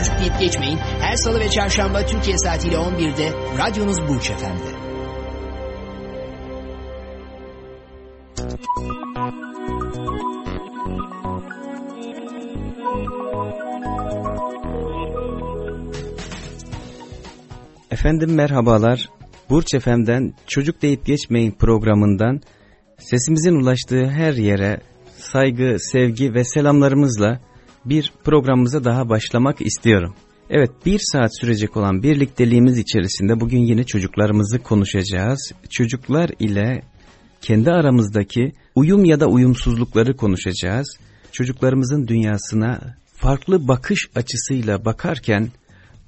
Çocuk deyip geçmeyin. Her salı ve çarşamba Türkiye saatiyle 11'de radyonuz Burç Efendi. Efendim merhabalar. Burç Efem'den Çocuk Deyip Geçmeyin programından sesimizin ulaştığı her yere saygı, sevgi ve selamlarımızla bir programımıza daha başlamak istiyorum. Evet bir saat sürecek olan birlikteliğimiz içerisinde bugün yine çocuklarımızı konuşacağız. Çocuklar ile kendi aramızdaki uyum ya da uyumsuzlukları konuşacağız. Çocuklarımızın dünyasına farklı bakış açısıyla bakarken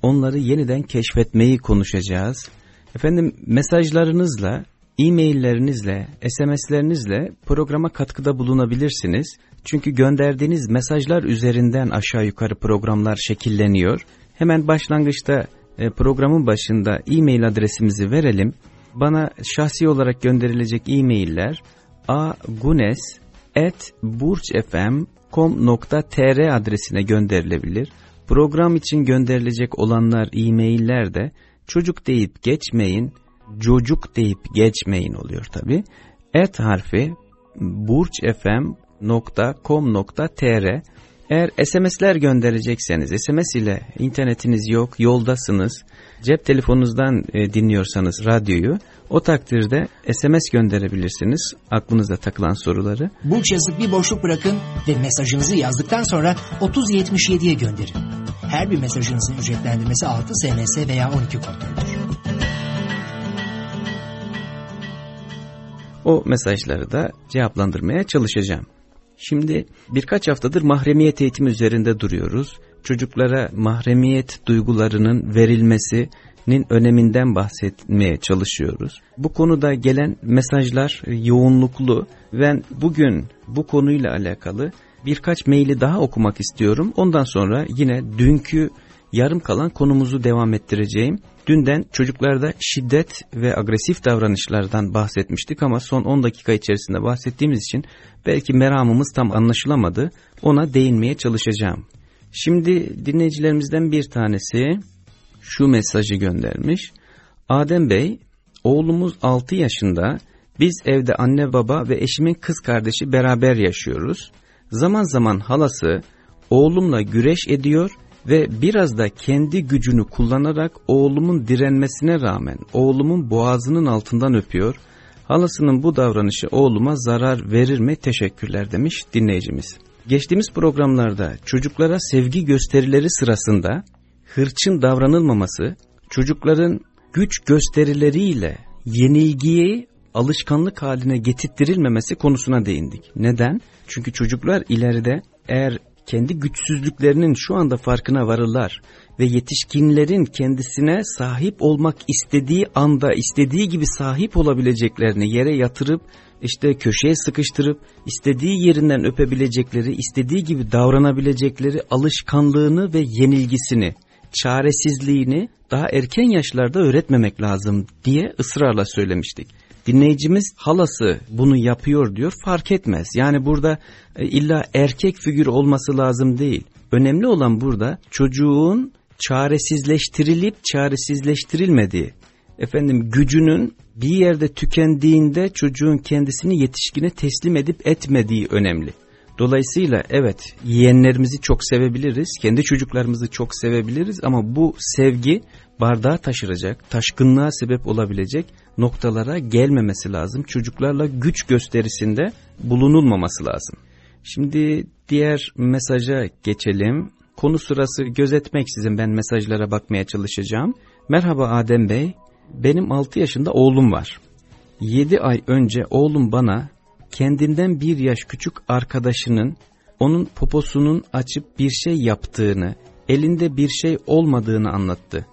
onları yeniden keşfetmeyi konuşacağız. Efendim mesajlarınızla, e-maillerinizle, SMS'lerinizle programa katkıda bulunabilirsiniz. Çünkü gönderdiğiniz mesajlar üzerinden aşağı yukarı programlar şekilleniyor. Hemen başlangıçta e, programın başında e-mail adresimizi verelim. Bana şahsi olarak gönderilecek e-mailler agunes.burçfm.com.tr adresine gönderilebilir. Program için gönderilecek olanlar e-mailler de çocuk deyip geçmeyin, çocuk deyip geçmeyin oluyor tabi. Et harfi burçfm.com.tr eğer SMS'ler gönderecekseniz, SMS ile internetiniz yok, yoldasınız, cep telefonunuzdan e, dinliyorsanız radyoyu, o takdirde SMS gönderebilirsiniz aklınıza takılan soruları. Burç yazıp bir boşluk bırakın ve mesajınızı yazdıktan sonra 3077'ye gönderin. Her bir mesajınızın ücretlendirmesi 6 SMS veya 12 kontrolüdür. O mesajları da cevaplandırmaya çalışacağım. Şimdi birkaç haftadır mahremiyet eğitimi üzerinde duruyoruz. Çocuklara mahremiyet duygularının verilmesinin öneminden bahsetmeye çalışıyoruz. Bu konuda gelen mesajlar yoğunluklu. Ben bugün bu konuyla alakalı birkaç maili daha okumak istiyorum. Ondan sonra yine dünkü yarım kalan konumuzu devam ettireceğim. Dünden çocuklarda şiddet ve agresif davranışlardan bahsetmiştik ama son 10 dakika içerisinde bahsettiğimiz için belki meramımız tam anlaşılamadı. Ona değinmeye çalışacağım. Şimdi dinleyicilerimizden bir tanesi şu mesajı göndermiş. Adem Bey, oğlumuz 6 yaşında, biz evde anne baba ve eşimin kız kardeşi beraber yaşıyoruz. Zaman zaman halası oğlumla güreş ediyor ve biraz da kendi gücünü kullanarak oğlumun direnmesine rağmen oğlumun boğazının altından öpüyor. Halasının bu davranışı oğluma zarar verir mi teşekkürler demiş dinleyicimiz. Geçtiğimiz programlarda çocuklara sevgi gösterileri sırasında hırçın davranılmaması, çocukların güç gösterileriyle yenilgiyi alışkanlık haline getirttirilmemesi konusuna değindik. Neden? Çünkü çocuklar ileride eğer kendi güçsüzlüklerinin şu anda farkına varırlar ve yetişkinlerin kendisine sahip olmak istediği anda istediği gibi sahip olabileceklerini yere yatırıp işte köşeye sıkıştırıp istediği yerinden öpebilecekleri, istediği gibi davranabilecekleri alışkanlığını ve yenilgisini, çaresizliğini daha erken yaşlarda öğretmemek lazım diye ısrarla söylemiştik dinleyicimiz halası bunu yapıyor diyor fark etmez. Yani burada e, illa erkek figür olması lazım değil. Önemli olan burada çocuğun çaresizleştirilip çaresizleştirilmediği, efendim gücünün bir yerde tükendiğinde çocuğun kendisini yetişkine teslim edip etmediği önemli. Dolayısıyla evet yeğenlerimizi çok sevebiliriz, kendi çocuklarımızı çok sevebiliriz ama bu sevgi bardağı taşıracak, taşkınlığa sebep olabilecek noktalara gelmemesi lazım. Çocuklarla güç gösterisinde bulunulmaması lazım. Şimdi diğer mesaja geçelim. Konu sırası gözetmeksizin ben mesajlara bakmaya çalışacağım. Merhaba Adem Bey, benim 6 yaşında oğlum var. 7 ay önce oğlum bana kendinden bir yaş küçük arkadaşının onun poposunun açıp bir şey yaptığını, elinde bir şey olmadığını anlattı.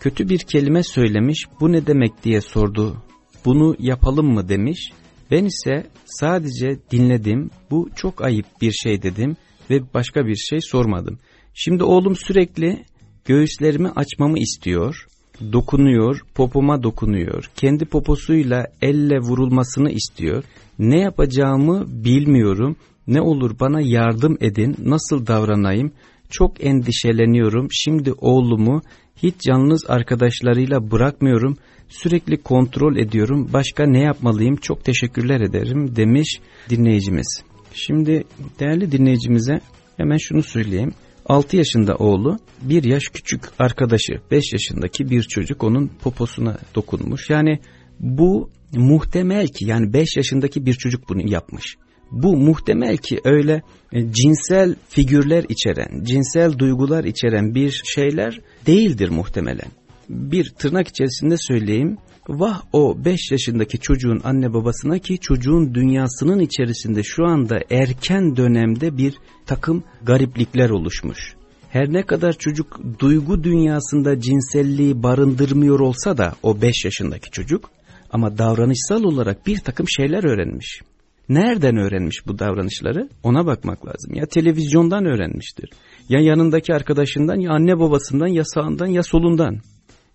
Kötü bir kelime söylemiş, bu ne demek diye sordu. Bunu yapalım mı demiş. Ben ise sadece dinledim, bu çok ayıp bir şey dedim ve başka bir şey sormadım. Şimdi oğlum sürekli göğüslerimi açmamı istiyor, dokunuyor, popoma dokunuyor, kendi poposuyla elle vurulmasını istiyor. Ne yapacağımı bilmiyorum, ne olur bana yardım edin, nasıl davranayım, çok endişeleniyorum, şimdi oğlumu hiç yalnız arkadaşlarıyla bırakmıyorum, sürekli kontrol ediyorum, başka ne yapmalıyım, çok teşekkürler ederim demiş dinleyicimiz. Şimdi değerli dinleyicimize hemen şunu söyleyeyim. 6 yaşında oğlu, 1 yaş küçük arkadaşı, 5 yaşındaki bir çocuk onun poposuna dokunmuş. Yani bu muhtemel ki yani 5 yaşındaki bir çocuk bunu yapmış. Bu muhtemel ki öyle e, cinsel figürler içeren, cinsel duygular içeren bir şeyler değildir muhtemelen. Bir tırnak içerisinde söyleyeyim, Vah o 5 yaşındaki çocuğun anne babasına ki çocuğun dünyasının içerisinde şu anda erken dönemde bir takım gariplikler oluşmuş. Her ne kadar çocuk duygu dünyasında cinselliği barındırmıyor olsa da o 5 yaşındaki çocuk ama davranışsal olarak bir takım şeyler öğrenmiş. Nereden öğrenmiş bu davranışları? Ona bakmak lazım. Ya televizyondan öğrenmiştir. Ya yanındaki arkadaşından ya anne babasından ya sağından ya solundan.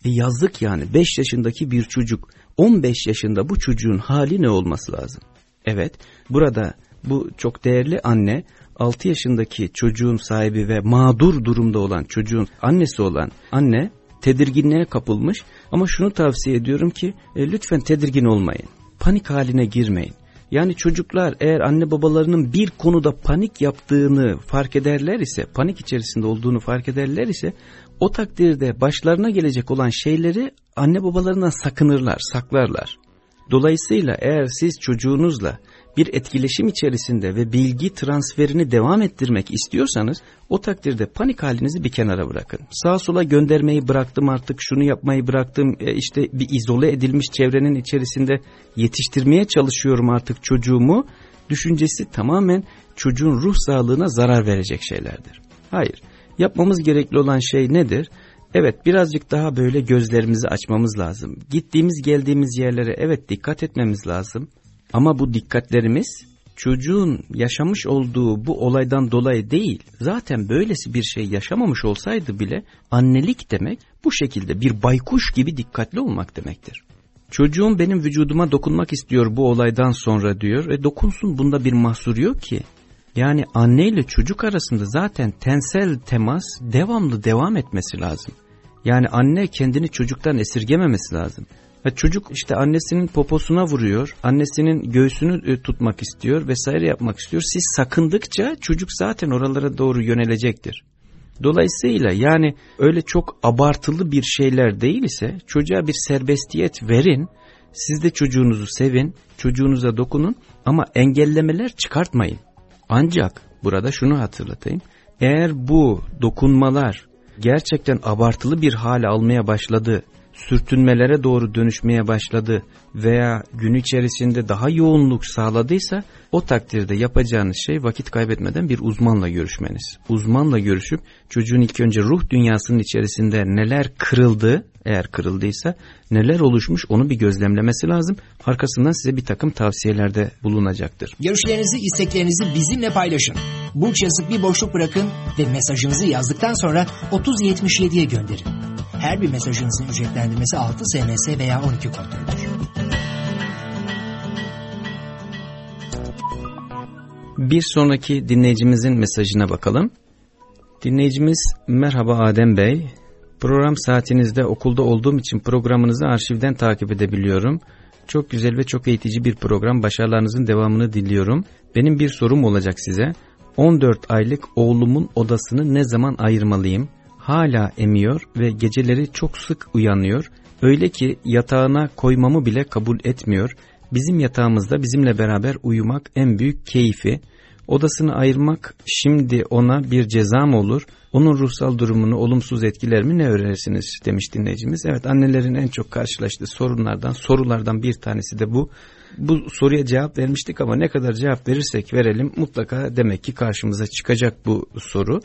E yazık yani 5 yaşındaki bir çocuk 15 yaşında bu çocuğun hali ne olması lazım? Evet burada bu çok değerli anne 6 yaşındaki çocuğun sahibi ve mağdur durumda olan çocuğun annesi olan anne tedirginliğe kapılmış ama şunu tavsiye ediyorum ki e, lütfen tedirgin olmayın. Panik haline girmeyin. Yani çocuklar eğer anne babalarının bir konuda panik yaptığını fark ederler ise, panik içerisinde olduğunu fark ederler ise o takdirde başlarına gelecek olan şeyleri anne babalarından sakınırlar, saklarlar. Dolayısıyla eğer siz çocuğunuzla bir etkileşim içerisinde ve bilgi transferini devam ettirmek istiyorsanız o takdirde panik halinizi bir kenara bırakın. Sağa sola göndermeyi bıraktım artık şunu yapmayı bıraktım e, işte bir izole edilmiş çevrenin içerisinde yetiştirmeye çalışıyorum artık çocuğumu. Düşüncesi tamamen çocuğun ruh sağlığına zarar verecek şeylerdir. Hayır Yapmamız gerekli olan şey nedir? Evet birazcık daha böyle gözlerimizi açmamız lazım. Gittiğimiz geldiğimiz yerlere evet dikkat etmemiz lazım. Ama bu dikkatlerimiz çocuğun yaşamış olduğu bu olaydan dolayı değil. Zaten böylesi bir şey yaşamamış olsaydı bile annelik demek bu şekilde bir baykuş gibi dikkatli olmak demektir. Çocuğum benim vücuduma dokunmak istiyor bu olaydan sonra diyor. ve dokunsun bunda bir mahsur yok ki. Yani anne ile çocuk arasında zaten tensel temas devamlı devam etmesi lazım. Yani anne kendini çocuktan esirgememesi lazım. Ve çocuk işte annesinin poposuna vuruyor, annesinin göğsünü e, tutmak istiyor vesaire yapmak istiyor. Siz sakındıkça çocuk zaten oralara doğru yönelecektir. Dolayısıyla yani öyle çok abartılı bir şeyler değil ise çocuğa bir serbestiyet verin. Siz de çocuğunuzu sevin, çocuğunuza dokunun ama engellemeler çıkartmayın. Ancak burada şunu hatırlatayım. Eğer bu dokunmalar gerçekten abartılı bir hale almaya başladı, sürtünmelere doğru dönüşmeye başladı veya gün içerisinde daha yoğunluk sağladıysa o takdirde yapacağınız şey vakit kaybetmeden bir uzmanla görüşmeniz. Uzmanla görüşüp çocuğun ilk önce ruh dünyasının içerisinde neler kırıldı eğer kırıldıysa neler oluşmuş onu bir gözlemlemesi lazım. Arkasından size bir takım tavsiyelerde bulunacaktır. Görüşlerinizi, isteklerinizi bizimle paylaşın. Burç yazıp bir boşluk bırakın ve mesajınızı yazdıktan sonra 3077'ye gönderin. Her bir mesajınızın ücretlendirmesi 6 SMS veya 12 kontrolüdür. Bir sonraki dinleyicimizin mesajına bakalım. Dinleyicimiz merhaba Adem Bey. Program saatinizde okulda olduğum için programınızı arşivden takip edebiliyorum. Çok güzel ve çok eğitici bir program. Başarılarınızın devamını diliyorum. Benim bir sorum olacak size. 14 aylık oğlumun odasını ne zaman ayırmalıyım? Hala emiyor ve geceleri çok sık uyanıyor. Öyle ki yatağına koymamı bile kabul etmiyor. Bizim yatağımızda bizimle beraber uyumak en büyük keyfi. Odasını ayırmak şimdi ona bir ceza mı olur? Onun ruhsal durumunu olumsuz etkiler mi ne öğrenirsiniz demiş dinleyicimiz. Evet annelerin en çok karşılaştığı sorunlardan sorulardan bir tanesi de bu. Bu soruya cevap vermiştik ama ne kadar cevap verirsek verelim mutlaka demek ki karşımıza çıkacak bu soru.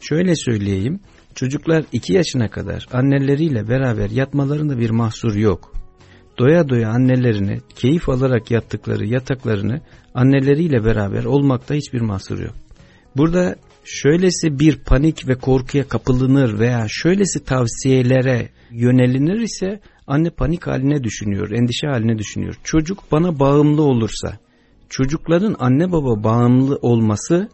Şöyle söyleyeyim Çocuklar 2 yaşına kadar anneleriyle beraber yatmalarında bir mahsur yok. Doya doya annelerini, keyif alarak yattıkları yataklarını anneleriyle beraber olmakta hiçbir mahsur yok. Burada şöylesi bir panik ve korkuya kapılınır veya şöylesi tavsiyelere yönelinir ise anne panik haline düşünüyor, endişe haline düşünüyor. Çocuk bana bağımlı olursa, çocukların anne baba bağımlı olması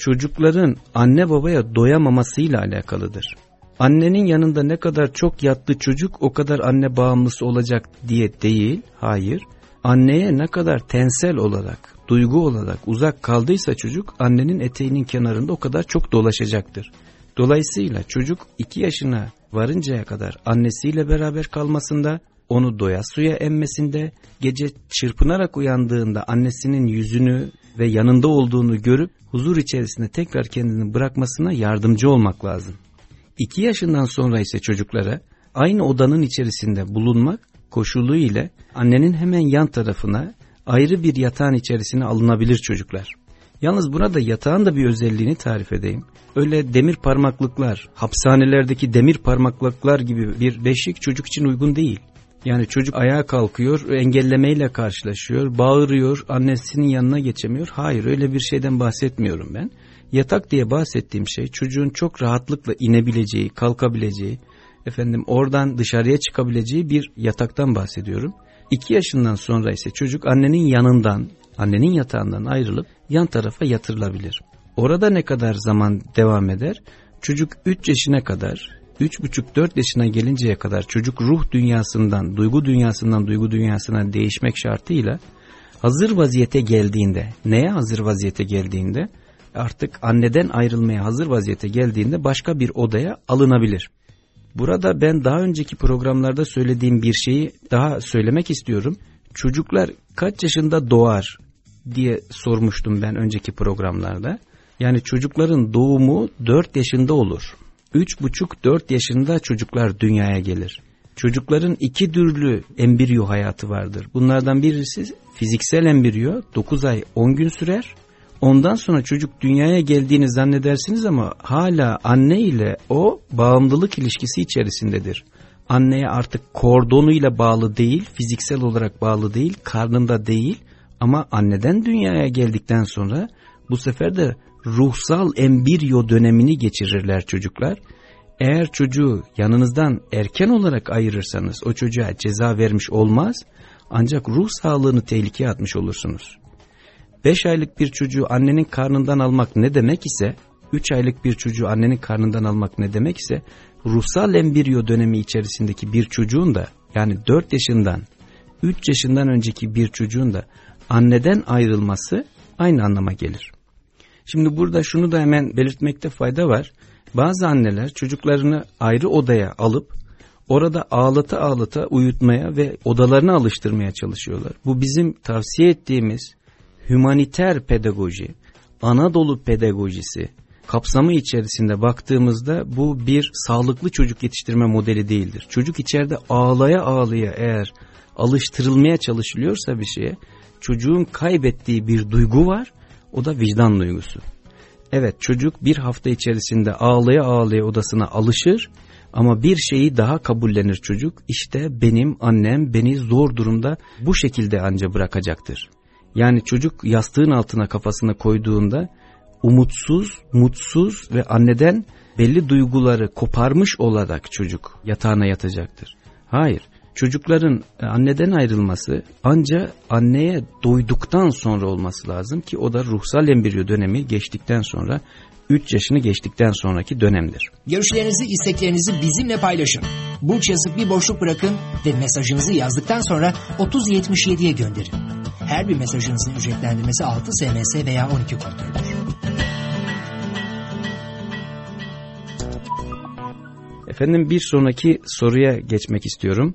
çocukların anne babaya doyamamasıyla alakalıdır. Annenin yanında ne kadar çok yattı çocuk o kadar anne bağımlısı olacak diye değil, hayır. Anneye ne kadar tensel olarak, duygu olarak uzak kaldıysa çocuk annenin eteğinin kenarında o kadar çok dolaşacaktır. Dolayısıyla çocuk 2 yaşına varıncaya kadar annesiyle beraber kalmasında, onu doya suya emmesinde, gece çırpınarak uyandığında annesinin yüzünü ve yanında olduğunu görüp huzur içerisinde tekrar kendini bırakmasına yardımcı olmak lazım. 2 yaşından sonra ise çocuklara aynı odanın içerisinde bulunmak koşulu ile annenin hemen yan tarafına ayrı bir yatağın içerisine alınabilir çocuklar. Yalnız burada yatağın da bir özelliğini tarif edeyim. Öyle demir parmaklıklar, hapishanelerdeki demir parmaklıklar gibi bir beşik çocuk için uygun değil. Yani çocuk ayağa kalkıyor, engellemeyle karşılaşıyor, bağırıyor, annesinin yanına geçemiyor. Hayır öyle bir şeyden bahsetmiyorum ben. Yatak diye bahsettiğim şey çocuğun çok rahatlıkla inebileceği, kalkabileceği, efendim oradan dışarıya çıkabileceği bir yataktan bahsediyorum. 2 yaşından sonra ise çocuk annenin yanından, annenin yatağından ayrılıp yan tarafa yatırılabilir. Orada ne kadar zaman devam eder? Çocuk 3 yaşına kadar, 3,5-4 yaşına gelinceye kadar çocuk ruh dünyasından, duygu dünyasından duygu dünyasına değişmek şartıyla hazır vaziyete geldiğinde, neye hazır vaziyete geldiğinde? Artık anneden ayrılmaya hazır vaziyete geldiğinde başka bir odaya alınabilir. Burada ben daha önceki programlarda söylediğim bir şeyi daha söylemek istiyorum. Çocuklar kaç yaşında doğar diye sormuştum ben önceki programlarda. Yani çocukların doğumu 4 yaşında olur. 3,5-4 yaşında çocuklar dünyaya gelir. Çocukların iki türlü embriyo hayatı vardır. Bunlardan birisi fiziksel embriyo 9 ay 10 gün sürer. Ondan sonra çocuk dünyaya geldiğini zannedersiniz ama hala anne ile o bağımlılık ilişkisi içerisindedir. Anneye artık kordonuyla bağlı değil, fiziksel olarak bağlı değil, karnında değil ama anneden dünyaya geldikten sonra bu sefer de ruhsal embriyo dönemini geçirirler çocuklar. Eğer çocuğu yanınızdan erken olarak ayırırsanız o çocuğa ceza vermiş olmaz ancak ruh sağlığını tehlikeye atmış olursunuz. 5 aylık bir çocuğu annenin karnından almak ne demek ise 3 aylık bir çocuğu annenin karnından almak ne demek ise ruhsal embriyo dönemi içerisindeki bir çocuğun da yani 4 yaşından 3 yaşından önceki bir çocuğun da anneden ayrılması aynı anlama gelir. Şimdi burada şunu da hemen belirtmekte fayda var. Bazı anneler çocuklarını ayrı odaya alıp orada ağlata ağlata uyutmaya ve odalarına alıştırmaya çalışıyorlar. Bu bizim tavsiye ettiğimiz humaniter pedagoji, Anadolu pedagojisi kapsamı içerisinde baktığımızda bu bir sağlıklı çocuk yetiştirme modeli değildir. Çocuk içeride ağlaya ağlaya eğer alıştırılmaya çalışılıyorsa bir şeye çocuğun kaybettiği bir duygu var o da vicdan duygusu. Evet çocuk bir hafta içerisinde ağlaya ağlaya odasına alışır ama bir şeyi daha kabullenir çocuk. İşte benim annem beni zor durumda bu şekilde anca bırakacaktır. Yani çocuk yastığın altına kafasına koyduğunda umutsuz, mutsuz ve anneden belli duyguları koparmış olarak çocuk yatağına yatacaktır. Hayır, çocukların e, anneden ayrılması ancak anneye doyduktan sonra olması lazım ki o da ruhsal embriyo dönemi geçtikten sonra 3 yaşını geçtikten sonraki dönemdir. Görüşlerinizi, isteklerinizi bizimle paylaşın. Burç yazıp bir boşluk bırakın ve mesajınızı yazdıktan sonra 3077'ye gönderin. Her bir mesajınızın ücretlendirmesi 6 SMS veya 12 kontroldür. Efendim bir sonraki soruya geçmek istiyorum.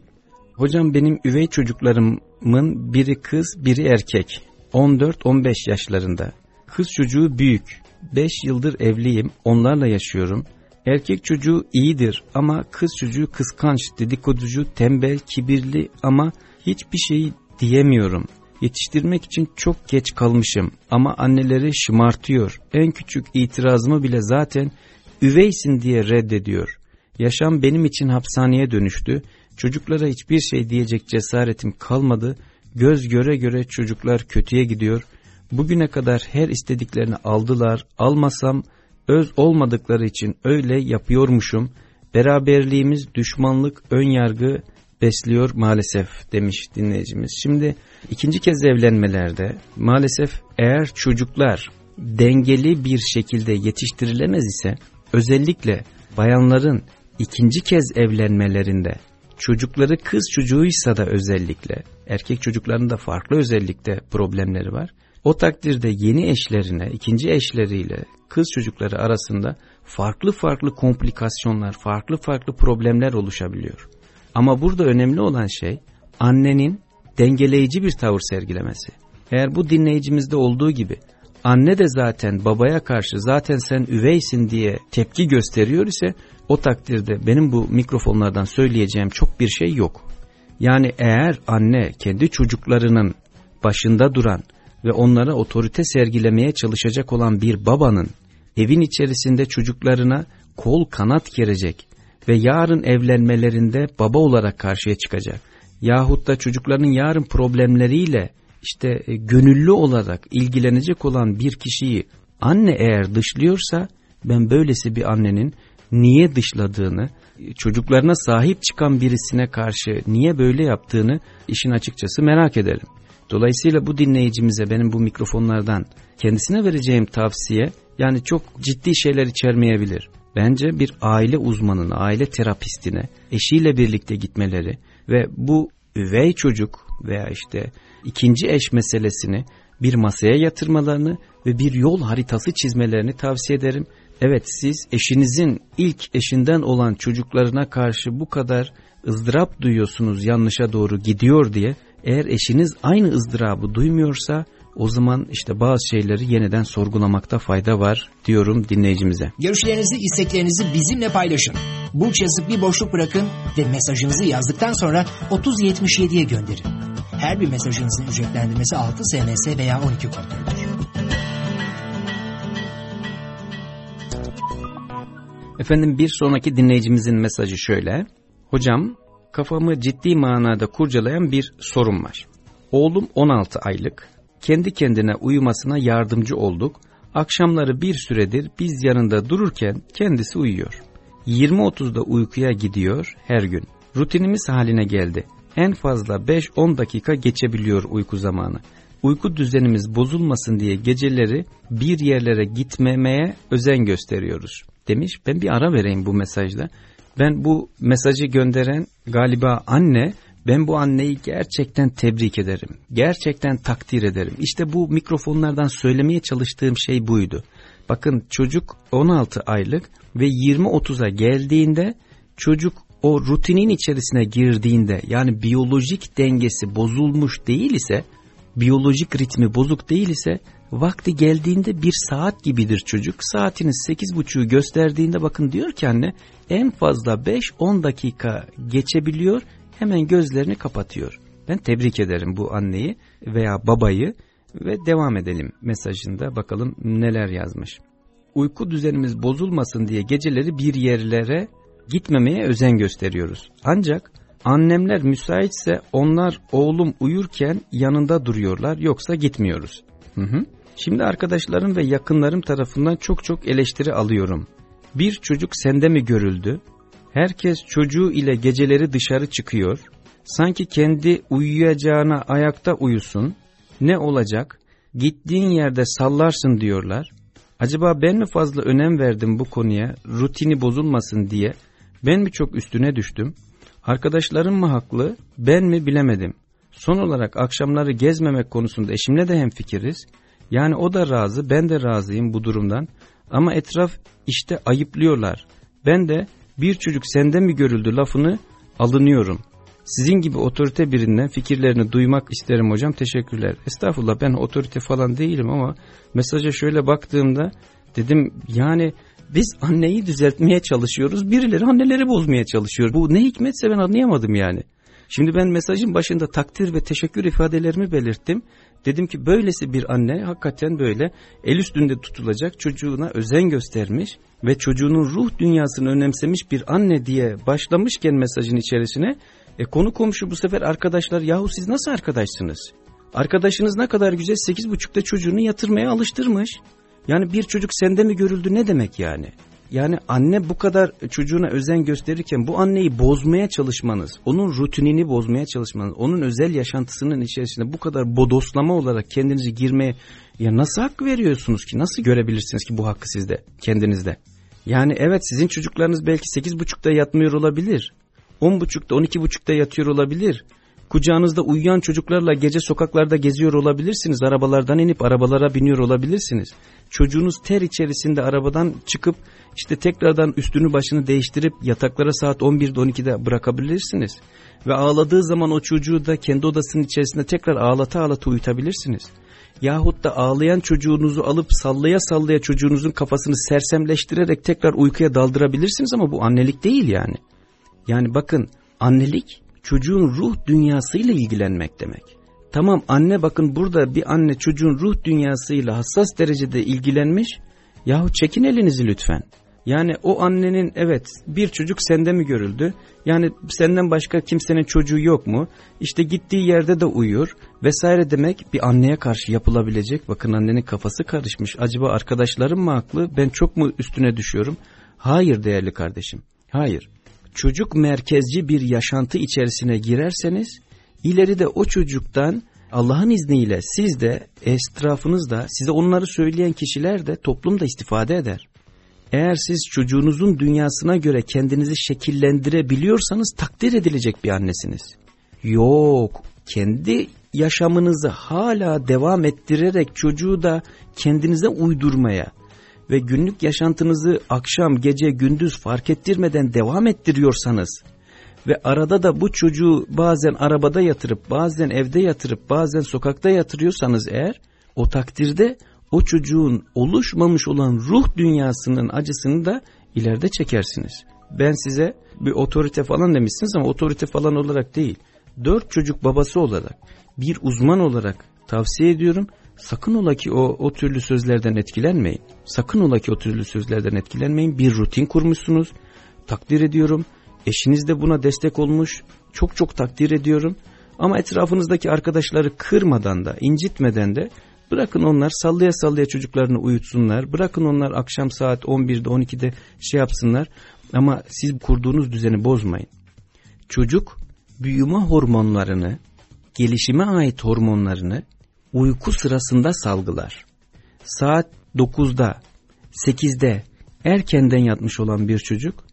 Hocam benim üvey çocuklarımın biri kız biri erkek. 14-15 yaşlarında. Kız çocuğu büyük. 5 yıldır evliyim onlarla yaşıyorum. Erkek çocuğu iyidir ama kız çocuğu kıskanç, dedikoducu, tembel, kibirli ama hiçbir şey diyemiyorum. Yetiştirmek için çok geç kalmışım ama anneleri şımartıyor. En küçük itirazımı bile zaten üveysin diye reddediyor. Yaşam benim için hapishaneye dönüştü. Çocuklara hiçbir şey diyecek cesaretim kalmadı. Göz göre göre çocuklar kötüye gidiyor. Bugüne kadar her istediklerini aldılar. Almasam öz olmadıkları için öyle yapıyormuşum. Beraberliğimiz düşmanlık, ön yargı besliyor maalesef demiş dinleyicimiz. Şimdi ikinci kez evlenmelerde maalesef eğer çocuklar dengeli bir şekilde yetiştirilemez ise özellikle bayanların ikinci kez evlenmelerinde çocukları kız çocuğuysa da özellikle erkek çocukların da farklı özellikle problemleri var. O takdirde yeni eşlerine, ikinci eşleriyle kız çocukları arasında farklı farklı komplikasyonlar, farklı farklı problemler oluşabiliyor. Ama burada önemli olan şey annenin dengeleyici bir tavır sergilemesi. Eğer bu dinleyicimizde olduğu gibi anne de zaten babaya karşı zaten sen üveysin diye tepki gösteriyor ise o takdirde benim bu mikrofonlardan söyleyeceğim çok bir şey yok. Yani eğer anne kendi çocuklarının başında duran ve onlara otorite sergilemeye çalışacak olan bir babanın evin içerisinde çocuklarına kol kanat gerecek ve yarın evlenmelerinde baba olarak karşıya çıkacak yahut da çocukların yarın problemleriyle işte e, gönüllü olarak ilgilenecek olan bir kişiyi anne eğer dışlıyorsa ben böylesi bir annenin niye dışladığını, çocuklarına sahip çıkan birisine karşı niye böyle yaptığını işin açıkçası merak ederim. Dolayısıyla bu dinleyicimize benim bu mikrofonlardan kendisine vereceğim tavsiye yani çok ciddi şeyler içermeyebilir. Bence bir aile uzmanına, aile terapistine eşiyle birlikte gitmeleri ve bu üvey çocuk veya işte ikinci eş meselesini bir masaya yatırmalarını ve bir yol haritası çizmelerini tavsiye ederim. Evet siz eşinizin ilk eşinden olan çocuklarına karşı bu kadar ızdırap duyuyorsunuz yanlışa doğru gidiyor diye eğer eşiniz aynı ızdırabı duymuyorsa o zaman işte bazı şeyleri yeniden sorgulamakta fayda var diyorum dinleyicimize. Görüşlerinizi, isteklerinizi bizimle paylaşın. Burç yazıp bir boşluk bırakın ve mesajınızı yazdıktan sonra 3077'ye gönderin. Her bir mesajınızın ücretlendirmesi 6 SMS veya 12 kontroldür. Efendim bir sonraki dinleyicimizin mesajı şöyle. Hocam kafamı ciddi manada kurcalayan bir sorun var. Oğlum 16 aylık. Kendi kendine uyumasına yardımcı olduk. Akşamları bir süredir biz yanında dururken kendisi uyuyor. 20-30'da uykuya gidiyor her gün. Rutinimiz haline geldi. En fazla 5-10 dakika geçebiliyor uyku zamanı. Uyku düzenimiz bozulmasın diye geceleri bir yerlere gitmemeye özen gösteriyoruz demiş. Ben bir ara vereyim bu mesajda. Ben bu mesajı gönderen galiba anne ben bu anneyi gerçekten tebrik ederim. Gerçekten takdir ederim. İşte bu mikrofonlardan söylemeye çalıştığım şey buydu. Bakın çocuk 16 aylık ve 20-30'a geldiğinde çocuk o rutinin içerisine girdiğinde yani biyolojik dengesi bozulmuş değil ise biyolojik ritmi bozuk değil ise vakti geldiğinde bir saat gibidir çocuk. Saatiniz 8.30'u gösterdiğinde bakın diyor ki anne en fazla 5-10 dakika geçebiliyor hemen gözlerini kapatıyor. Ben tebrik ederim bu anneyi veya babayı ve devam edelim mesajında bakalım neler yazmış. Uyku düzenimiz bozulmasın diye geceleri bir yerlere gitmemeye özen gösteriyoruz. Ancak annemler müsaitse onlar oğlum uyurken yanında duruyorlar yoksa gitmiyoruz. Hı hı. Şimdi arkadaşlarım ve yakınlarım tarafından çok çok eleştiri alıyorum. Bir çocuk sende mi görüldü? Herkes çocuğu ile geceleri dışarı çıkıyor. Sanki kendi uyuyacağına ayakta uyusun. Ne olacak? Gittiğin yerde sallarsın diyorlar. Acaba ben mi fazla önem verdim bu konuya rutini bozulmasın diye? Ben mi çok üstüne düştüm? Arkadaşlarım mı haklı? Ben mi bilemedim. Son olarak akşamları gezmemek konusunda eşimle de hemfikiriz. Yani o da razı, ben de razıyım bu durumdan. Ama etraf işte ayıplıyorlar. Ben de bir çocuk sende mi görüldü lafını alınıyorum. Sizin gibi otorite birinden fikirlerini duymak isterim hocam. Teşekkürler. Estağfurullah ben otorite falan değilim ama mesaja şöyle baktığımda dedim yani biz anneyi düzeltmeye çalışıyoruz. Birileri anneleri bozmaya çalışıyor. Bu ne hikmetse ben anlayamadım yani. Şimdi ben mesajın başında takdir ve teşekkür ifadelerimi belirttim. Dedim ki böylesi bir anne hakikaten böyle el üstünde tutulacak çocuğuna özen göstermiş ve çocuğunun ruh dünyasını önemsemiş bir anne diye başlamışken mesajın içerisine e, konu komşu bu sefer arkadaşlar yahu siz nasıl arkadaşsınız? Arkadaşınız ne kadar güzel sekiz buçukta çocuğunu yatırmaya alıştırmış. Yani bir çocuk sende mi görüldü ne demek yani? Yani anne bu kadar çocuğuna özen gösterirken bu anneyi bozmaya çalışmanız, onun rutinini bozmaya çalışmanız, onun özel yaşantısının içerisinde bu kadar bodoslama olarak kendinizi girmeye ya nasıl hak veriyorsunuz ki? Nasıl görebilirsiniz ki bu hakkı sizde, kendinizde? Yani evet sizin çocuklarınız belki sekiz buçukta yatmıyor olabilir. on buçukta, on iki buçukta yatıyor olabilir. Kucağınızda uyuyan çocuklarla gece sokaklarda geziyor olabilirsiniz. Arabalardan inip arabalara biniyor olabilirsiniz. Çocuğunuz ter içerisinde arabadan çıkıp işte tekrardan üstünü başını değiştirip yataklara saat 11'de 12'de bırakabilirsiniz. Ve ağladığı zaman o çocuğu da kendi odasının içerisinde tekrar ağlata ağlata uyutabilirsiniz. Yahut da ağlayan çocuğunuzu alıp sallaya sallaya çocuğunuzun kafasını sersemleştirerek tekrar uykuya daldırabilirsiniz ama bu annelik değil yani. Yani bakın annelik çocuğun ruh dünyasıyla ilgilenmek demek. Tamam anne bakın burada bir anne çocuğun ruh dünyasıyla hassas derecede ilgilenmiş. Yahu çekin elinizi lütfen. Yani o annenin evet bir çocuk sende mi görüldü? Yani senden başka kimsenin çocuğu yok mu? İşte gittiği yerde de uyuyor vesaire demek bir anneye karşı yapılabilecek. Bakın annenin kafası karışmış. Acaba arkadaşlarım mı haklı? Ben çok mu üstüne düşüyorum? Hayır değerli kardeşim. Hayır. Çocuk merkezci bir yaşantı içerisine girerseniz ileride o çocuktan Allah'ın izniyle siz de etrafınızda size onları söyleyen kişiler de toplumda istifade eder. Eğer siz çocuğunuzun dünyasına göre kendinizi şekillendirebiliyorsanız takdir edilecek bir annesiniz. Yok, kendi yaşamınızı hala devam ettirerek çocuğu da kendinize uydurmaya ve günlük yaşantınızı akşam, gece, gündüz fark ettirmeden devam ettiriyorsanız ve arada da bu çocuğu bazen arabada yatırıp, bazen evde yatırıp, bazen sokakta yatırıyorsanız eğer, o takdirde o çocuğun oluşmamış olan ruh dünyasının acısını da ileride çekersiniz. Ben size bir otorite falan demişsiniz ama otorite falan olarak değil. Dört çocuk babası olarak, bir uzman olarak tavsiye ediyorum. Sakın ola ki o, o türlü sözlerden etkilenmeyin. Sakın ola ki o türlü sözlerden etkilenmeyin. Bir rutin kurmuşsunuz. Takdir ediyorum. Eşiniz de buna destek olmuş. Çok çok takdir ediyorum. Ama etrafınızdaki arkadaşları kırmadan da, incitmeden de Bırakın onlar sallaya sallaya çocuklarını uyutsunlar. Bırakın onlar akşam saat 11'de 12'de şey yapsınlar. Ama siz kurduğunuz düzeni bozmayın. Çocuk büyüme hormonlarını, gelişime ait hormonlarını uyku sırasında salgılar. Saat 9'da, 8'de erkenden yatmış olan bir çocuk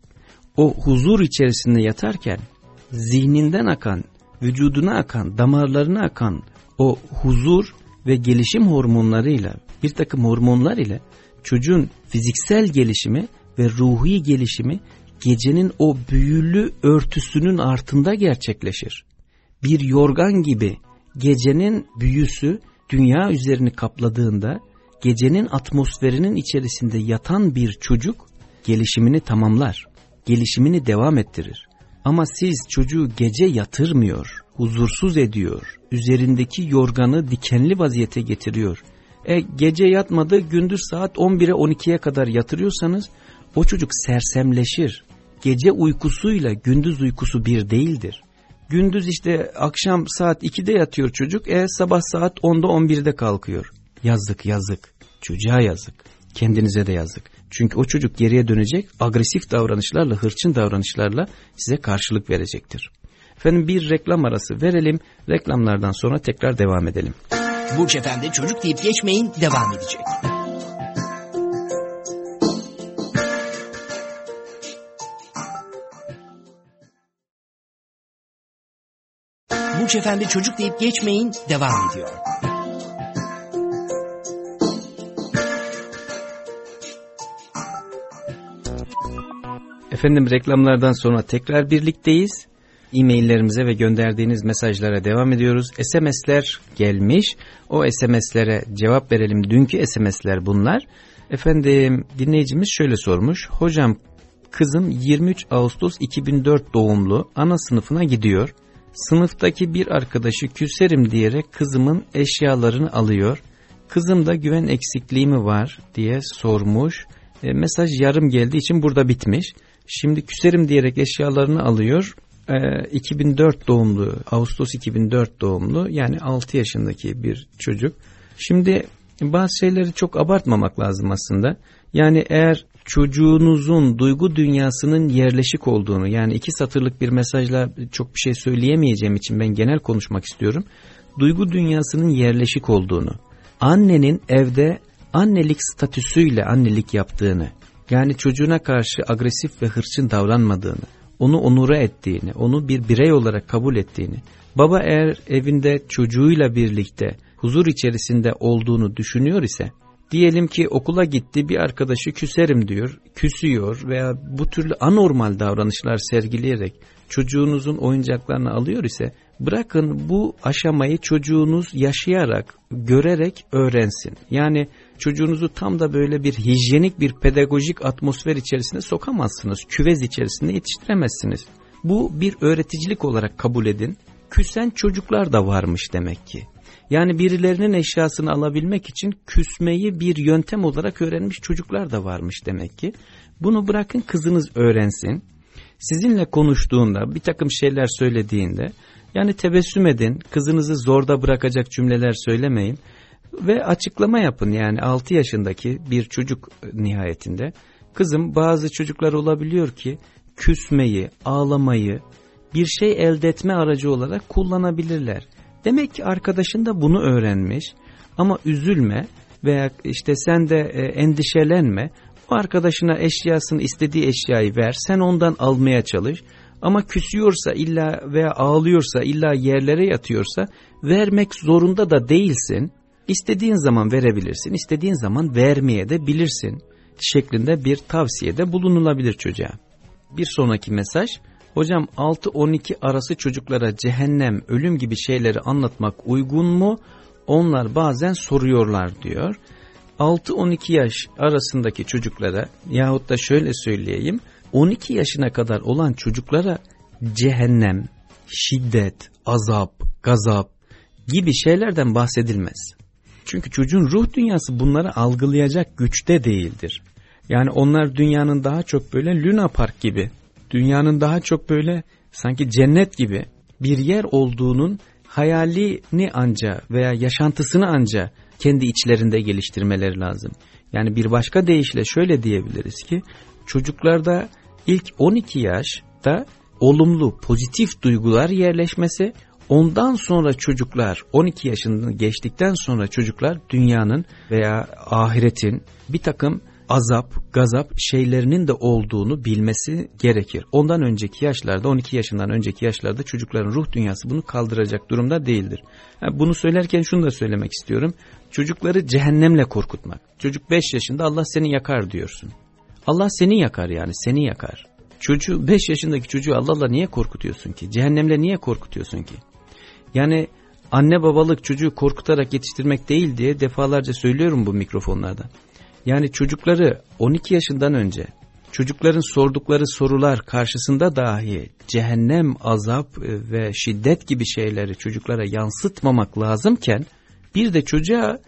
o huzur içerisinde yatarken zihninden akan, vücuduna akan, damarlarına akan o huzur ve gelişim hormonlarıyla bir takım hormonlar ile çocuğun fiziksel gelişimi ve ruhi gelişimi gecenin o büyülü örtüsünün altında gerçekleşir. Bir yorgan gibi gecenin büyüsü dünya üzerini kapladığında gecenin atmosferinin içerisinde yatan bir çocuk gelişimini tamamlar, gelişimini devam ettirir. Ama siz çocuğu gece yatırmıyor, huzursuz ediyor, üzerindeki yorganı dikenli vaziyete getiriyor. E gece yatmadı gündüz saat 11'e 12'ye kadar yatırıyorsanız o çocuk sersemleşir. Gece uykusuyla gündüz uykusu bir değildir. Gündüz işte akşam saat 2'de yatıyor çocuk, e sabah saat 10'da 11'de kalkıyor. Yazık yazık, çocuğa yazık, kendinize de yazık. Çünkü o çocuk geriye dönecek, agresif davranışlarla, hırçın davranışlarla size karşılık verecektir. Efendim bir reklam arası verelim. Reklamlardan sonra tekrar devam edelim. Burç Efendi çocuk deyip geçmeyin devam edecek. Burç Efendi çocuk deyip geçmeyin devam ediyor. Efendim reklamlardan sonra tekrar birlikteyiz e-maillerimize ve gönderdiğiniz mesajlara devam ediyoruz. SMS'ler gelmiş. O SMS'lere cevap verelim. Dünkü SMS'ler bunlar. Efendim dinleyicimiz şöyle sormuş. Hocam kızım 23 Ağustos 2004 doğumlu ana sınıfına gidiyor. Sınıftaki bir arkadaşı küserim diyerek kızımın eşyalarını alıyor. Kızım da güven eksikliği mi var diye sormuş. E, mesaj yarım geldiği için burada bitmiş. Şimdi küserim diyerek eşyalarını alıyor. E, 2004 doğumlu, Ağustos 2004 doğumlu yani 6 yaşındaki bir çocuk. Şimdi bazı şeyleri çok abartmamak lazım aslında. Yani eğer çocuğunuzun duygu dünyasının yerleşik olduğunu yani iki satırlık bir mesajla çok bir şey söyleyemeyeceğim için ben genel konuşmak istiyorum. Duygu dünyasının yerleşik olduğunu, annenin evde annelik statüsüyle annelik yaptığını, yani çocuğuna karşı agresif ve hırçın davranmadığını, onu onura ettiğini, onu bir birey olarak kabul ettiğini, baba eğer evinde çocuğuyla birlikte huzur içerisinde olduğunu düşünüyor ise, diyelim ki okula gitti bir arkadaşı küserim diyor, küsüyor veya bu türlü anormal davranışlar sergileyerek çocuğunuzun oyuncaklarını alıyor ise, bırakın bu aşamayı çocuğunuz yaşayarak, görerek öğrensin. Yani çocuğunuzu tam da böyle bir hijyenik bir pedagojik atmosfer içerisinde sokamazsınız. Küvez içerisinde yetiştiremezsiniz. Bu bir öğreticilik olarak kabul edin. Küsen çocuklar da varmış demek ki. Yani birilerinin eşyasını alabilmek için küsmeyi bir yöntem olarak öğrenmiş çocuklar da varmış demek ki. Bunu bırakın kızınız öğrensin. Sizinle konuştuğunda bir takım şeyler söylediğinde yani tebessüm edin kızınızı zorda bırakacak cümleler söylemeyin. Ve açıklama yapın yani 6 yaşındaki bir çocuk nihayetinde. Kızım bazı çocuklar olabiliyor ki küsmeyi, ağlamayı bir şey elde etme aracı olarak kullanabilirler. Demek ki arkadaşın da bunu öğrenmiş ama üzülme veya işte sen de e, endişelenme. O arkadaşına eşyasını istediği eşyayı ver sen ondan almaya çalış. Ama küsüyorsa illa veya ağlıyorsa illa yerlere yatıyorsa vermek zorunda da değilsin. İstediğin zaman verebilirsin, istediğin zaman vermeye de bilirsin şeklinde bir tavsiyede bulunulabilir çocuğa. Bir sonraki mesaj, hocam 6-12 arası çocuklara cehennem, ölüm gibi şeyleri anlatmak uygun mu? Onlar bazen soruyorlar diyor. 6-12 yaş arasındaki çocuklara yahut da şöyle söyleyeyim, 12 yaşına kadar olan çocuklara cehennem, şiddet, azap, gazap gibi şeylerden bahsedilmez. Çünkü çocuğun ruh dünyası bunları algılayacak güçte değildir. Yani onlar dünyanın daha çok böyle Luna Park gibi, dünyanın daha çok böyle sanki cennet gibi bir yer olduğunun hayalini anca veya yaşantısını anca kendi içlerinde geliştirmeleri lazım. Yani bir başka deyişle şöyle diyebiliriz ki çocuklarda ilk 12 yaşta olumlu pozitif duygular yerleşmesi Ondan sonra çocuklar 12 yaşını geçtikten sonra çocuklar dünyanın veya ahiretin bir takım azap, gazap şeylerinin de olduğunu bilmesi gerekir. Ondan önceki yaşlarda 12 yaşından önceki yaşlarda çocukların ruh dünyası bunu kaldıracak durumda değildir. Yani bunu söylerken şunu da söylemek istiyorum. Çocukları cehennemle korkutmak. Çocuk 5 yaşında Allah seni yakar diyorsun. Allah seni yakar yani seni yakar. Çocuğu 5 yaşındaki çocuğu Allah'la niye korkutuyorsun ki? Cehennemle niye korkutuyorsun ki? Yani anne babalık çocuğu korkutarak yetiştirmek değil diye defalarca söylüyorum bu mikrofonlarda. Yani çocukları 12 yaşından önce çocukların sordukları sorular karşısında dahi cehennem, azap e, ve şiddet gibi şeyleri çocuklara yansıtmamak lazımken bir de çocuğa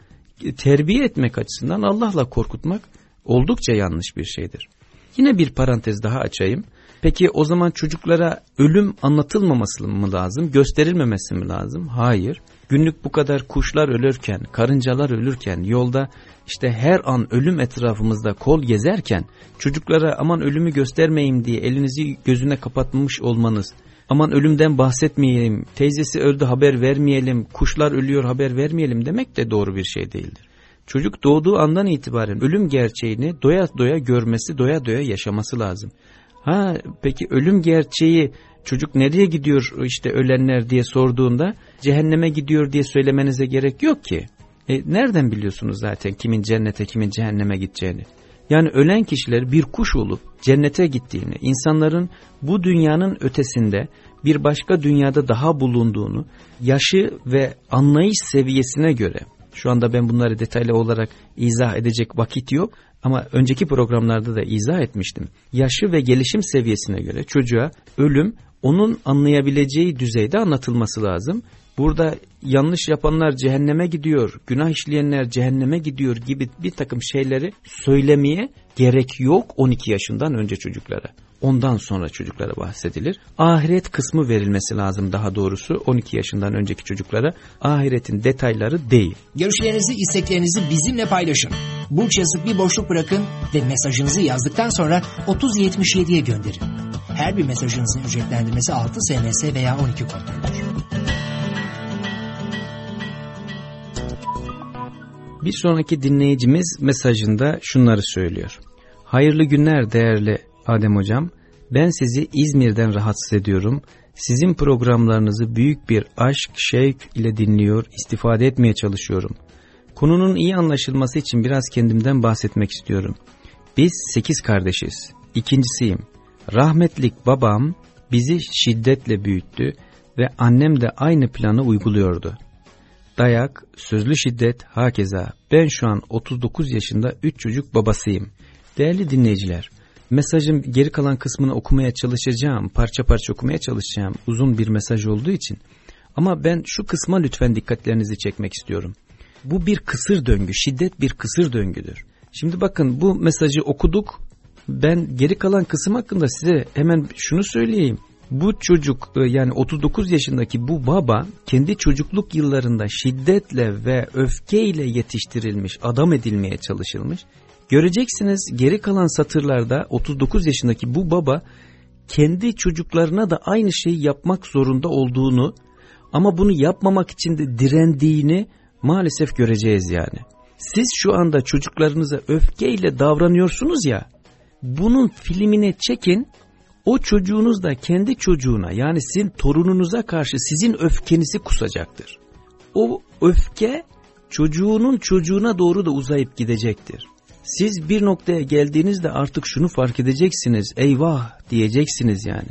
terbiye etmek açısından Allah'la korkutmak oldukça yanlış bir şeydir. Yine bir parantez daha açayım. Peki o zaman çocuklara ölüm anlatılmaması mı lazım, gösterilmemesi mi lazım? Hayır. Günlük bu kadar kuşlar ölürken, karıncalar ölürken, yolda işte her an ölüm etrafımızda kol gezerken çocuklara aman ölümü göstermeyeyim diye elinizi gözüne kapatmış olmanız, aman ölümden bahsetmeyelim, teyzesi öldü haber vermeyelim, kuşlar ölüyor haber vermeyelim demek de doğru bir şey değildir. Çocuk doğduğu andan itibaren ölüm gerçeğini doya doya görmesi, doya doya yaşaması lazım. Ha peki ölüm gerçeği çocuk nereye gidiyor işte ölenler diye sorduğunda cehenneme gidiyor diye söylemenize gerek yok ki. E, nereden biliyorsunuz zaten kimin cennete kimin cehenneme gideceğini? Yani ölen kişiler bir kuş olup cennete gittiğini, insanların bu dünyanın ötesinde bir başka dünyada daha bulunduğunu, yaşı ve anlayış seviyesine göre, şu anda ben bunları detaylı olarak izah edecek vakit yok Ama önceki programlarda da izah etmiştim. Yaşı ve gelişim seviyesine göre çocuğa ölüm onun anlayabileceği düzeyde anlatılması lazım. Burada yanlış yapanlar cehenneme gidiyor, günah işleyenler cehenneme gidiyor gibi bir takım şeyleri söylemeye gerek yok 12 yaşından önce çocuklara. Ondan sonra çocuklara bahsedilir. Ahiret kısmı verilmesi lazım daha doğrusu 12 yaşından önceki çocuklara. Ahiretin detayları değil. Görüşlerinizi, isteklerinizi bizimle paylaşın. Burç yazıp bir boşluk bırakın ve mesajınızı yazdıktan sonra 3077'ye gönderin. Her bir mesajınızın ücretlendirmesi 6 SMS veya 12 kontroldür. Bir sonraki dinleyicimiz mesajında şunları söylüyor. Hayırlı günler değerli Adem Hocam. Ben sizi İzmir'den rahatsız ediyorum. Sizin programlarınızı büyük bir aşk, şevk ile dinliyor, istifade etmeye çalışıyorum. Konunun iyi anlaşılması için biraz kendimden bahsetmek istiyorum. Biz sekiz kardeşiz. İkincisiyim. Rahmetlik babam bizi şiddetle büyüttü ve annem de aynı planı uyguluyordu. Dayak, sözlü şiddet, hakeza. Ben şu an 39 yaşında 3 çocuk babasıyım. Değerli dinleyiciler, mesajın geri kalan kısmını okumaya çalışacağım, parça parça okumaya çalışacağım. Uzun bir mesaj olduğu için. Ama ben şu kısma lütfen dikkatlerinizi çekmek istiyorum. Bu bir kısır döngü, şiddet bir kısır döngüdür. Şimdi bakın bu mesajı okuduk. Ben geri kalan kısım hakkında size hemen şunu söyleyeyim. Bu çocuk e, yani 39 yaşındaki bu baba kendi çocukluk yıllarında şiddetle ve öfkeyle yetiştirilmiş, adam edilmeye çalışılmış. Göreceksiniz geri kalan satırlarda 39 yaşındaki bu baba kendi çocuklarına da aynı şeyi yapmak zorunda olduğunu ama bunu yapmamak için de direndiğini maalesef göreceğiz yani. Siz şu anda çocuklarınıza öfkeyle davranıyorsunuz ya bunun filmine çekin o çocuğunuz da kendi çocuğuna yani sizin torununuza karşı sizin öfkenizi kusacaktır. O öfke çocuğunun çocuğuna doğru da uzayıp gidecektir. Siz bir noktaya geldiğinizde artık şunu fark edeceksiniz. Eyvah diyeceksiniz yani.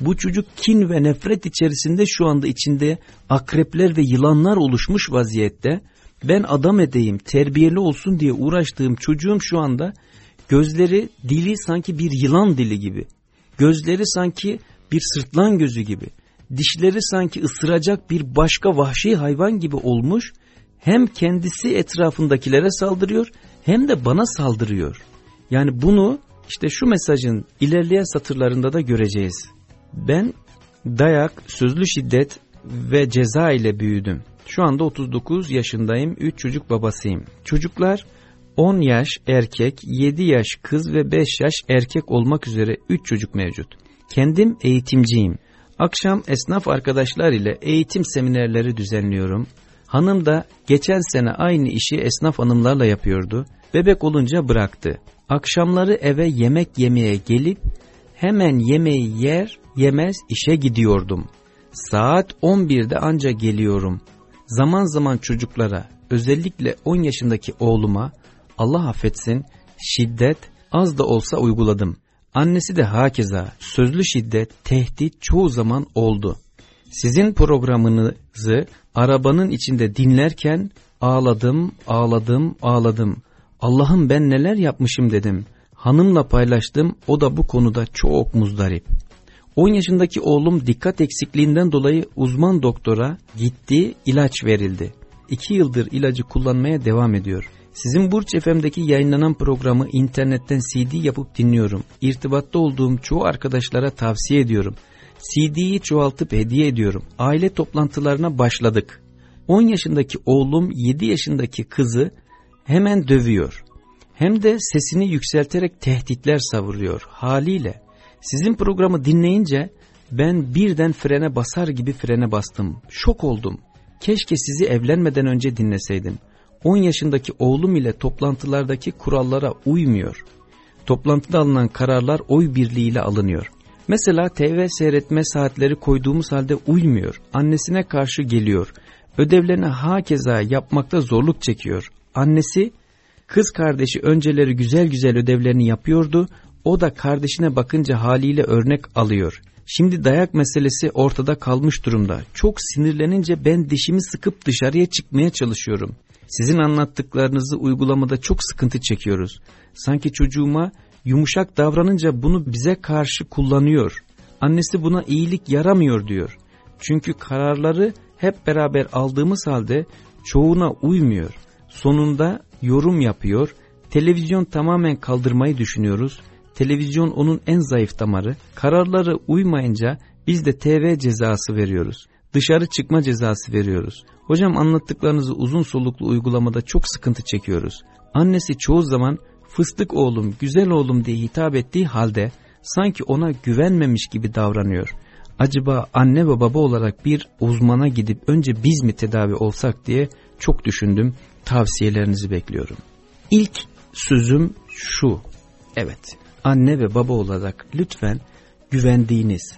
Bu çocuk kin ve nefret içerisinde şu anda içinde akrepler ve yılanlar oluşmuş vaziyette. Ben adam edeyim, terbiyeli olsun diye uğraştığım çocuğum şu anda gözleri, dili sanki bir yılan dili gibi. Gözleri sanki bir sırtlan gözü gibi. Dişleri sanki ısıracak bir başka vahşi hayvan gibi olmuş. Hem kendisi etrafındakilere saldırıyor hem de bana saldırıyor. Yani bunu işte şu mesajın ilerleyen satırlarında da göreceğiz. Ben dayak, sözlü şiddet ve ceza ile büyüdüm. Şu anda 39 yaşındayım, 3 çocuk babasıyım. Çocuklar 10 yaş erkek, 7 yaş kız ve 5 yaş erkek olmak üzere 3 çocuk mevcut. Kendim eğitimciyim. Akşam esnaf arkadaşlar ile eğitim seminerleri düzenliyorum. Hanım da geçen sene aynı işi esnaf hanımlarla yapıyordu. Bebek olunca bıraktı. Akşamları eve yemek yemeye gelip hemen yemeği yer yemez işe gidiyordum. Saat 11'de anca geliyorum. Zaman zaman çocuklara özellikle 10 yaşındaki oğluma Allah affetsin şiddet az da olsa uyguladım. Annesi de hakeza sözlü şiddet, tehdit çoğu zaman oldu. Sizin programınızı arabanın içinde dinlerken ağladım, ağladım, ağladım. Allah'ım ben neler yapmışım dedim. Hanımla paylaştım o da bu konuda çok muzdarip. 10 yaşındaki oğlum dikkat eksikliğinden dolayı uzman doktora gitti ilaç verildi. 2 yıldır ilacı kullanmaya devam ediyor. Sizin Burç FM'deki yayınlanan programı internetten CD yapıp dinliyorum. İrtibatta olduğum çoğu arkadaşlara tavsiye ediyorum. CD'yi çoğaltıp hediye ediyorum. Aile toplantılarına başladık. 10 yaşındaki oğlum 7 yaşındaki kızı hemen dövüyor. Hem de sesini yükselterek tehditler savuruyor haliyle. Sizin programı dinleyince ben birden frene basar gibi frene bastım. Şok oldum. Keşke sizi evlenmeden önce dinleseydim. 10 yaşındaki oğlum ile toplantılardaki kurallara uymuyor. Toplantıda alınan kararlar oy birliğiyle alınıyor. Mesela TV seyretme saatleri koyduğumuz halde uymuyor. Annesine karşı geliyor. Ödevlerini hakeza yapmakta zorluk çekiyor. Annesi, kız kardeşi önceleri güzel güzel ödevlerini yapıyordu. O da kardeşine bakınca haliyle örnek alıyor. Şimdi dayak meselesi ortada kalmış durumda. Çok sinirlenince ben dişimi sıkıp dışarıya çıkmaya çalışıyorum. Sizin anlattıklarınızı uygulamada çok sıkıntı çekiyoruz. Sanki çocuğuma yumuşak davranınca bunu bize karşı kullanıyor. Annesi buna iyilik yaramıyor diyor. Çünkü kararları hep beraber aldığımız halde çoğuna uymuyor. Sonunda yorum yapıyor. Televizyon tamamen kaldırmayı düşünüyoruz. Televizyon onun en zayıf damarı. Kararları uymayınca biz de TV cezası veriyoruz. Dışarı çıkma cezası veriyoruz. Hocam anlattıklarınızı uzun soluklu uygulamada çok sıkıntı çekiyoruz. Annesi çoğu zaman fıstık oğlum, güzel oğlum diye hitap ettiği halde sanki ona güvenmemiş gibi davranıyor. Acaba anne ve baba olarak bir uzmana gidip önce biz mi tedavi olsak diye çok düşündüm. Tavsiyelerinizi bekliyorum. İlk sözüm şu. Evet, anne ve baba olarak lütfen güvendiğiniz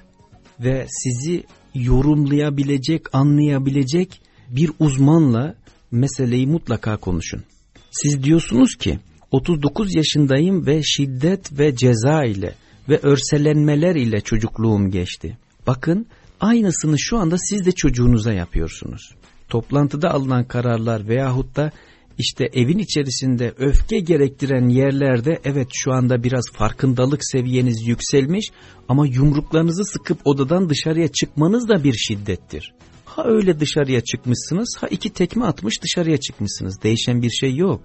ve sizi yorumlayabilecek, anlayabilecek bir uzmanla meseleyi mutlaka konuşun. Siz diyorsunuz ki 39 yaşındayım ve şiddet ve ceza ile ve örselenmeler ile çocukluğum geçti. Bakın aynısını şu anda siz de çocuğunuza yapıyorsunuz. Toplantıda alınan kararlar veyahut da işte evin içerisinde öfke gerektiren yerlerde evet şu anda biraz farkındalık seviyeniz yükselmiş ama yumruklarınızı sıkıp odadan dışarıya çıkmanız da bir şiddettir. Ha öyle dışarıya çıkmışsınız ha iki tekme atmış dışarıya çıkmışsınız değişen bir şey yok.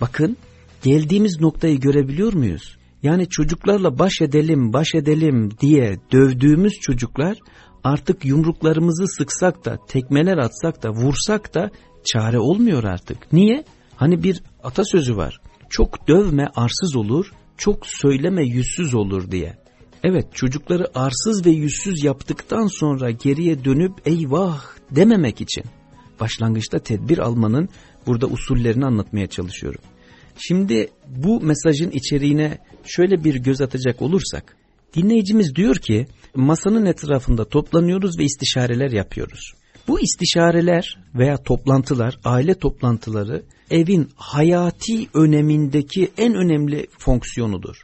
Bakın geldiğimiz noktayı görebiliyor muyuz? Yani çocuklarla baş edelim baş edelim diye dövdüğümüz çocuklar artık yumruklarımızı sıksak da tekmeler atsak da vursak da çare olmuyor artık. Niye? Hani bir atasözü var. Çok dövme arsız olur, çok söyleme yüzsüz olur diye. Evet çocukları arsız ve yüzsüz yaptıktan sonra geriye dönüp eyvah dememek için başlangıçta tedbir almanın burada usullerini anlatmaya çalışıyorum. Şimdi bu mesajın içeriğine şöyle bir göz atacak olursak dinleyicimiz diyor ki masanın etrafında toplanıyoruz ve istişareler yapıyoruz. Bu istişareler veya toplantılar, aile toplantıları evin hayati önemindeki en önemli fonksiyonudur.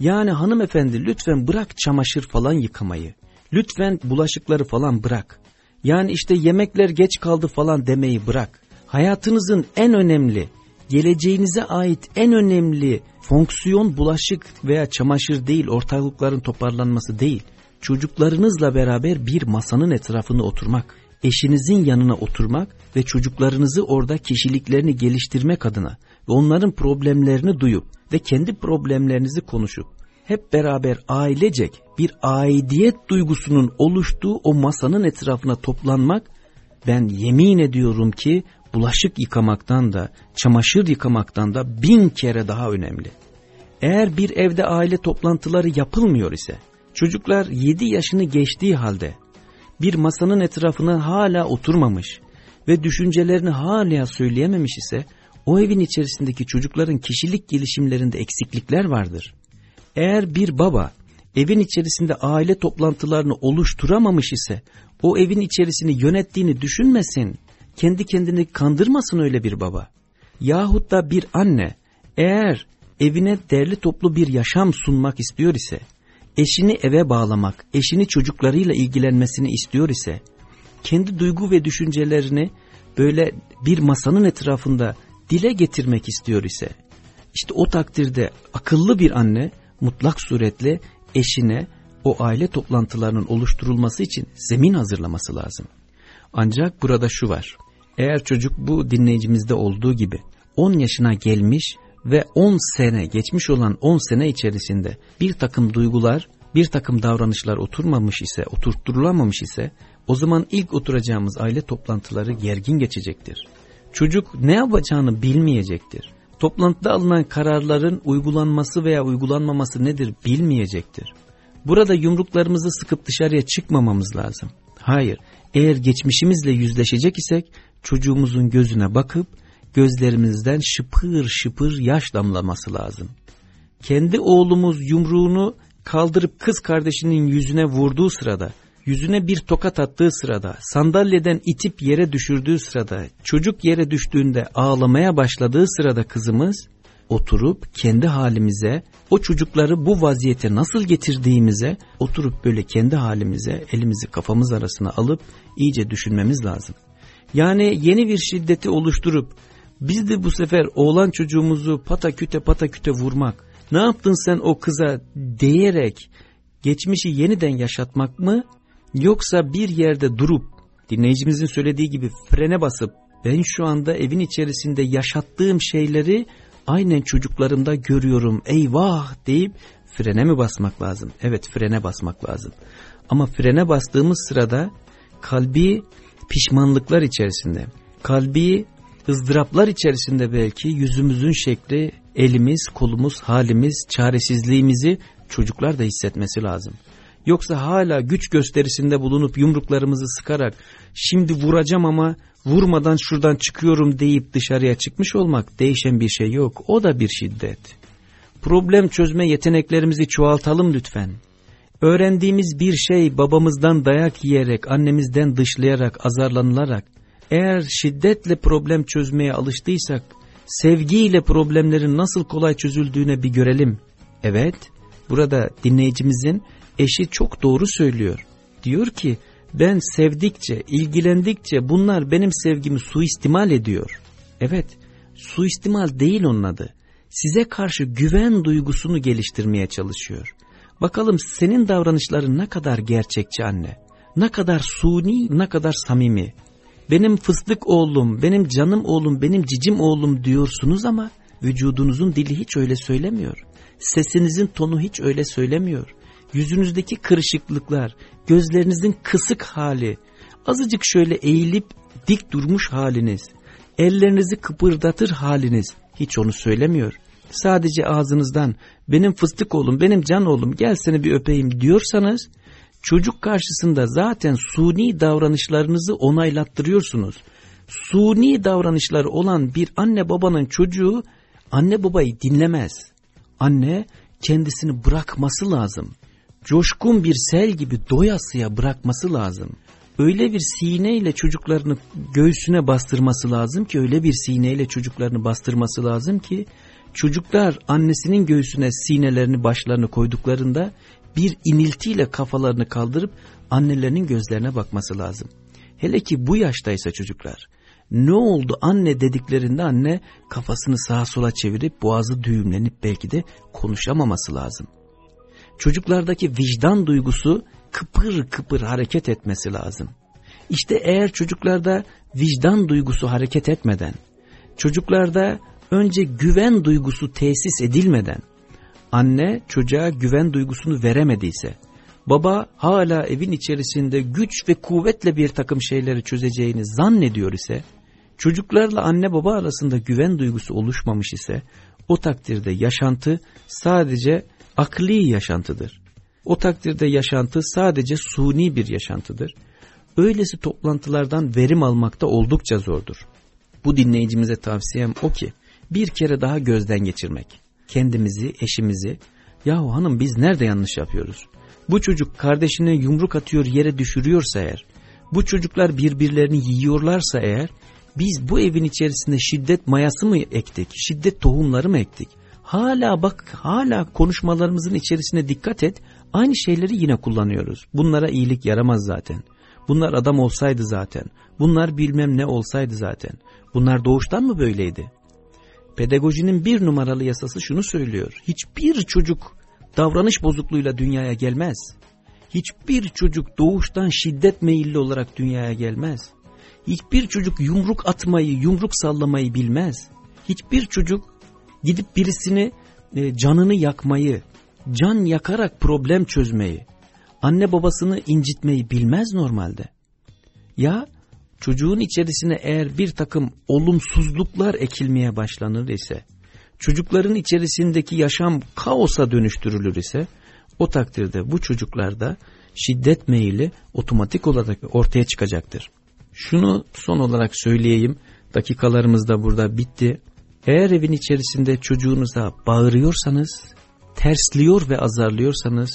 Yani hanımefendi lütfen bırak çamaşır falan yıkamayı. Lütfen bulaşıkları falan bırak. Yani işte yemekler geç kaldı falan demeyi bırak. Hayatınızın en önemli, geleceğinize ait en önemli fonksiyon bulaşık veya çamaşır değil, ortaklıkların toparlanması değil. Çocuklarınızla beraber bir masanın etrafında oturmak eşinizin yanına oturmak ve çocuklarınızı orada kişiliklerini geliştirmek adına ve onların problemlerini duyup ve kendi problemlerinizi konuşup hep beraber ailecek bir aidiyet duygusunun oluştuğu o masanın etrafına toplanmak ben yemin ediyorum ki bulaşık yıkamaktan da çamaşır yıkamaktan da bin kere daha önemli. Eğer bir evde aile toplantıları yapılmıyor ise çocuklar 7 yaşını geçtiği halde bir masanın etrafına hala oturmamış ve düşüncelerini hala söyleyememiş ise o evin içerisindeki çocukların kişilik gelişimlerinde eksiklikler vardır. Eğer bir baba evin içerisinde aile toplantılarını oluşturamamış ise o evin içerisini yönettiğini düşünmesin, kendi kendini kandırmasın öyle bir baba. Yahut da bir anne eğer evine derli toplu bir yaşam sunmak istiyor ise eşini eve bağlamak, eşini çocuklarıyla ilgilenmesini istiyor ise, kendi duygu ve düşüncelerini böyle bir masanın etrafında dile getirmek istiyor ise, işte o takdirde akıllı bir anne mutlak suretle eşine o aile toplantılarının oluşturulması için zemin hazırlaması lazım. Ancak burada şu var, eğer çocuk bu dinleyicimizde olduğu gibi 10 yaşına gelmiş ve 10 sene geçmiş olan 10 sene içerisinde bir takım duygular, bir takım davranışlar oturmamış ise, oturtturulamamış ise o zaman ilk oturacağımız aile toplantıları gergin geçecektir. Çocuk ne yapacağını bilmeyecektir. Toplantıda alınan kararların uygulanması veya uygulanmaması nedir bilmeyecektir. Burada yumruklarımızı sıkıp dışarıya çıkmamamız lazım. Hayır, eğer geçmişimizle yüzleşecek isek çocuğumuzun gözüne bakıp gözlerimizden şıpır şıpır yaş damlaması lazım. Kendi oğlumuz yumruğunu kaldırıp kız kardeşinin yüzüne vurduğu sırada, yüzüne bir tokat attığı sırada, sandalyeden itip yere düşürdüğü sırada, çocuk yere düştüğünde ağlamaya başladığı sırada kızımız, oturup kendi halimize, o çocukları bu vaziyete nasıl getirdiğimize, oturup böyle kendi halimize elimizi kafamız arasına alıp iyice düşünmemiz lazım. Yani yeni bir şiddeti oluşturup Biz de bu sefer oğlan çocuğumuzu pata küte pata küte vurmak, ne yaptın sen o kıza diyerek geçmişi yeniden yaşatmak mı? Yoksa bir yerde durup dinleyicimizin söylediği gibi frene basıp ben şu anda evin içerisinde yaşattığım şeyleri aynen çocuklarımda görüyorum eyvah deyip frene mi basmak lazım? Evet frene basmak lazım. Ama frene bastığımız sırada kalbi pişmanlıklar içerisinde, kalbi ızdıraplar içerisinde belki yüzümüzün şekli, elimiz, kolumuz, halimiz, çaresizliğimizi çocuklar da hissetmesi lazım. Yoksa hala güç gösterisinde bulunup yumruklarımızı sıkarak şimdi vuracağım ama vurmadan şuradan çıkıyorum deyip dışarıya çıkmış olmak değişen bir şey yok. O da bir şiddet. Problem çözme yeteneklerimizi çoğaltalım lütfen. Öğrendiğimiz bir şey babamızdan dayak yiyerek, annemizden dışlayarak, azarlanılarak, eğer şiddetle problem çözmeye alıştıysak, sevgiyle problemlerin nasıl kolay çözüldüğüne bir görelim. Evet, burada dinleyicimizin eşi çok doğru söylüyor. Diyor ki, ben sevdikçe, ilgilendikçe bunlar benim sevgimi suistimal ediyor. Evet, suistimal değil onun adı. Size karşı güven duygusunu geliştirmeye çalışıyor. Bakalım senin davranışların ne kadar gerçekçi anne, ne kadar suni, ne kadar samimi. Benim fıstık oğlum, benim canım oğlum, benim cicim oğlum diyorsunuz ama vücudunuzun dili hiç öyle söylemiyor. Sesinizin tonu hiç öyle söylemiyor. Yüzünüzdeki kırışıklıklar, gözlerinizin kısık hali, azıcık şöyle eğilip dik durmuş haliniz, ellerinizi kıpırdatır haliniz hiç onu söylemiyor. Sadece ağzınızdan benim fıstık oğlum, benim can oğlum gel seni bir öpeyim diyorsanız çocuk karşısında zaten suni davranışlarınızı onaylattırıyorsunuz. Suni davranışları olan bir anne babanın çocuğu anne babayı dinlemez. Anne kendisini bırakması lazım. Coşkun bir sel gibi doyasıya bırakması lazım. Öyle bir sineyle çocuklarını göğsüne bastırması lazım ki öyle bir sineyle çocuklarını bastırması lazım ki çocuklar annesinin göğsüne sinelerini başlarını koyduklarında bir iniltiyle kafalarını kaldırıp annelerinin gözlerine bakması lazım. Hele ki bu yaştaysa çocuklar. Ne oldu anne dediklerinde anne kafasını sağa sola çevirip boğazı düğümlenip belki de konuşamaması lazım. Çocuklardaki vicdan duygusu kıpır kıpır hareket etmesi lazım. İşte eğer çocuklarda vicdan duygusu hareket etmeden, çocuklarda önce güven duygusu tesis edilmeden, anne çocuğa güven duygusunu veremediyse, baba hala evin içerisinde güç ve kuvvetle bir takım şeyleri çözeceğini zannediyor ise, çocuklarla anne baba arasında güven duygusu oluşmamış ise, o takdirde yaşantı sadece akli yaşantıdır. O takdirde yaşantı sadece suni bir yaşantıdır. Öylesi toplantılardan verim almakta oldukça zordur. Bu dinleyicimize tavsiyem o ki, bir kere daha gözden geçirmek. Kendimizi, eşimizi, yahu hanım biz nerede yanlış yapıyoruz? Bu çocuk kardeşine yumruk atıyor yere düşürüyorsa eğer, bu çocuklar birbirlerini yiyorlarsa eğer, biz bu evin içerisinde şiddet mayası mı ektik, şiddet tohumları mı ektik? Hala bak, hala konuşmalarımızın içerisine dikkat et, aynı şeyleri yine kullanıyoruz. Bunlara iyilik yaramaz zaten. Bunlar adam olsaydı zaten. Bunlar bilmem ne olsaydı zaten. Bunlar doğuştan mı böyleydi? Pedagojinin bir numaralı yasası şunu söylüyor. Hiçbir çocuk davranış bozukluğuyla dünyaya gelmez. Hiçbir çocuk doğuştan şiddet meyilli olarak dünyaya gelmez. Hiçbir çocuk yumruk atmayı, yumruk sallamayı bilmez. Hiçbir çocuk gidip birisini e, canını yakmayı, can yakarak problem çözmeyi, anne babasını incitmeyi bilmez normalde. Ya çocuğun içerisine eğer bir takım olumsuzluklar ekilmeye başlanır ise, çocukların içerisindeki yaşam kaosa dönüştürülür ise, o takdirde bu çocuklarda şiddet meyili otomatik olarak ortaya çıkacaktır. Şunu son olarak söyleyeyim, dakikalarımız da burada bitti. Eğer evin içerisinde çocuğunuza bağırıyorsanız, tersliyor ve azarlıyorsanız,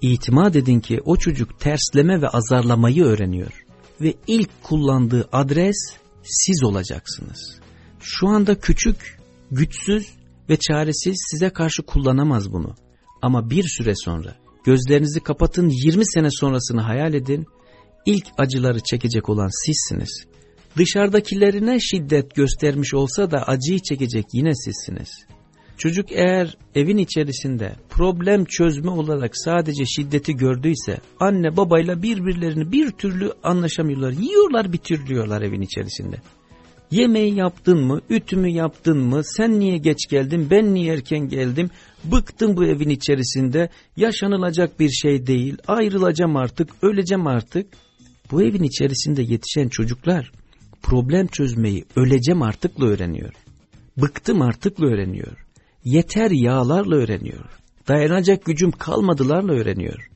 itimat edin ki o çocuk tersleme ve azarlamayı öğreniyor ve ilk kullandığı adres siz olacaksınız. Şu anda küçük, güçsüz ve çaresiz size karşı kullanamaz bunu. Ama bir süre sonra gözlerinizi kapatın 20 sene sonrasını hayal edin. İlk acıları çekecek olan sizsiniz. Dışarıdakilerine şiddet göstermiş olsa da acıyı çekecek yine sizsiniz. Çocuk eğer evin içerisinde problem çözme olarak sadece şiddeti gördüyse anne babayla birbirlerini bir türlü anlaşamıyorlar. Yiyorlar bitiriyorlar evin içerisinde. Yemeği yaptın mı, ütümü yaptın mı, sen niye geç geldin, ben niye erken geldim, bıktım bu evin içerisinde, yaşanılacak bir şey değil, ayrılacağım artık, öleceğim artık. Bu evin içerisinde yetişen çocuklar problem çözmeyi öleceğim artıkla öğreniyor. Bıktım artıkla öğreniyor. Yeter yağlarla öğreniyor. Dayanacak gücüm kalmadılarla öğreniyor.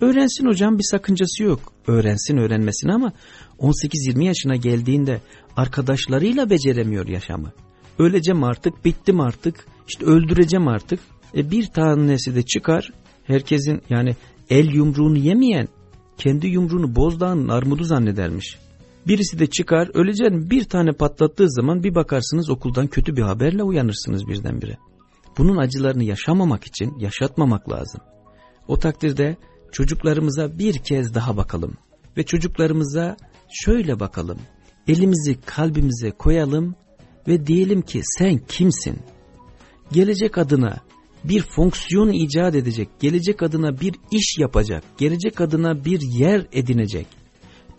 Öğrensin hocam bir sakıncası yok. Öğrensin öğrenmesini ama 18-20 yaşına geldiğinde arkadaşlarıyla beceremiyor yaşamı. Öleceğim artık, bittim artık, işte öldüreceğim artık. E bir tanesi de çıkar, herkesin yani el yumruğunu yemeyen, kendi yumruğunu bozdağın armudu zannedermiş. Birisi de çıkar, öleceğim bir tane patlattığı zaman bir bakarsınız okuldan kötü bir haberle uyanırsınız birdenbire. Bunun acılarını yaşamamak için yaşatmamak lazım. O takdirde çocuklarımıza bir kez daha bakalım ve çocuklarımıza şöyle bakalım. Elimizi kalbimize koyalım ve diyelim ki sen kimsin? Gelecek adına bir fonksiyon icat edecek, gelecek adına bir iş yapacak, gelecek adına bir yer edinecek.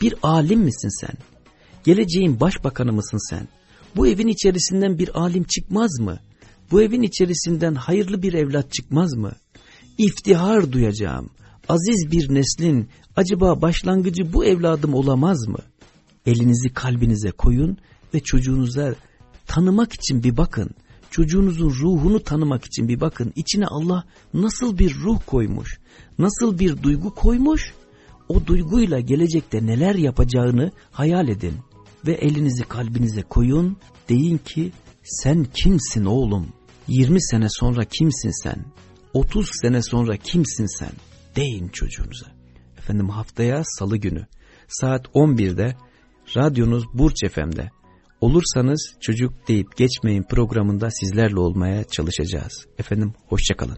Bir alim misin sen? Geleceğin başbakanı mısın sen? Bu evin içerisinden bir alim çıkmaz mı? Bu evin içerisinden hayırlı bir evlat çıkmaz mı? İftihar duyacağım. Aziz bir neslin acaba başlangıcı bu evladım olamaz mı? Elinizi kalbinize koyun ve çocuğunuza tanımak için bir bakın. Çocuğunuzun ruhunu tanımak için bir bakın. İçine Allah nasıl bir ruh koymuş, nasıl bir duygu koymuş, o duyguyla gelecekte neler yapacağını hayal edin. Ve elinizi kalbinize koyun, deyin ki sen kimsin oğlum? 20 sene sonra kimsin sen? 30 sene sonra kimsin sen? Deyin çocuğunuza. Efendim haftaya salı günü saat 11'de radyonuz Burç FM'de olursanız çocuk deyip geçmeyin programında sizlerle olmaya çalışacağız. Efendim hoşçakalın.